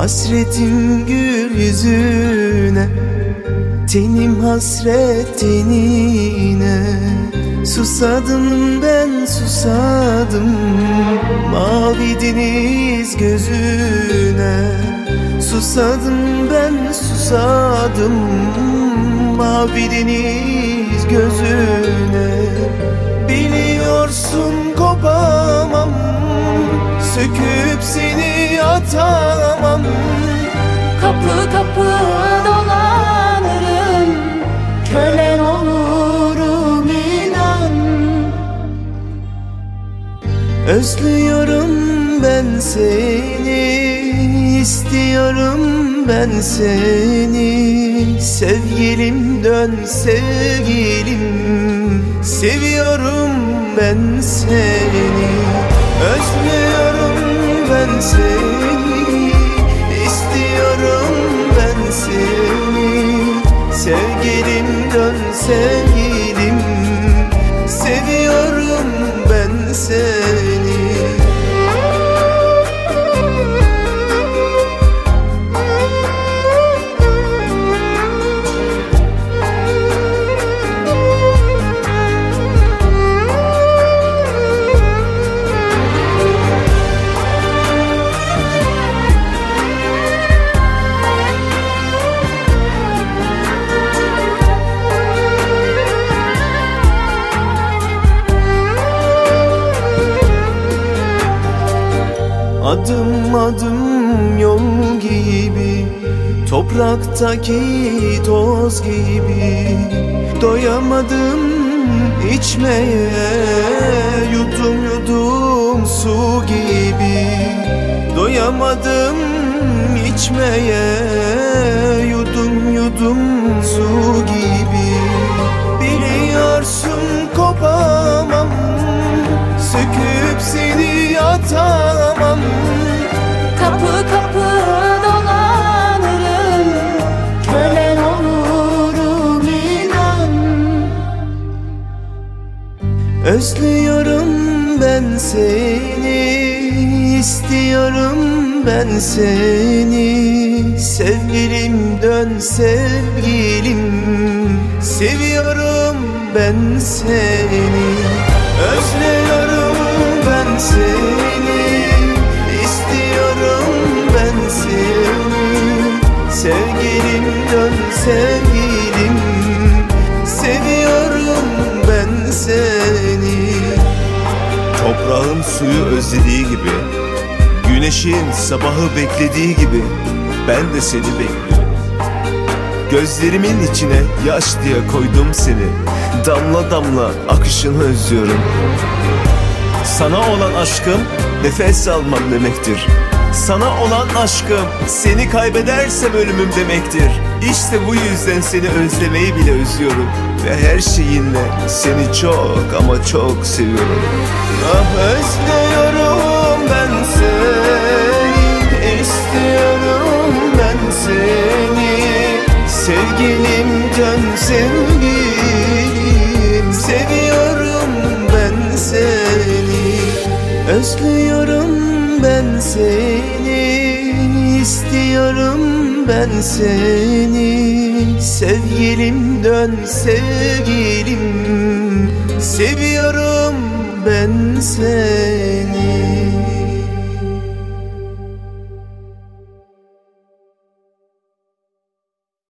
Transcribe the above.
Hasretim gül yüzüne Tenim hasret tenine. Susadım ben susadım Mavi deniz gözüne. Susadım ben susadım Mavi deniz gözüne. Biliyorsun kopamam Söküp seni atamam Özlüyorum ben seni istiyorum ben seni. Sevgilim dön sevgilim Seviyorum ben seni. Özlüyorum ben seni istiyorum ben seni. Sevgilim dön sevgilim Adım adım yol gibi Topraktaki toz gibi. Doyamadım içmeye Yudum yudum su gibi. Doyamadım içmeye Yudum yudum su gibi. Biliyorsun kopamam Söküp seni atamam Özlüyorum ben seni istiyorum ben seni. Sevgilim dön sevgilim Seviyorum ben seni. Özlüyorum ben seni istiyorum ben seni. Sevgilim dön sevgilim Toprağın suyu özlediği gibi Güneşin sabahı beklediği gibi Ben de seni bekliyorum. Gözlerimin içine yaş diye koydum seni. Damla damla akışını özlüyorum. Sana olan aşkım nefes almam demektir Sana olan aşkım seni kaybedersem ölümüm demektir. İşte bu yüzden seni özlemeyi bile özlüyorum. Ve her şeyinle seni çok ama çok seviyorum. Ah özlüyorum ben seni istiyorum ben seni. Sevgilim dön sevgilim Seviyorum ben seni. Özlüyorum ben seni istiyorum ben seni. Sevgilim dön sevgilim Seviyorum ben seni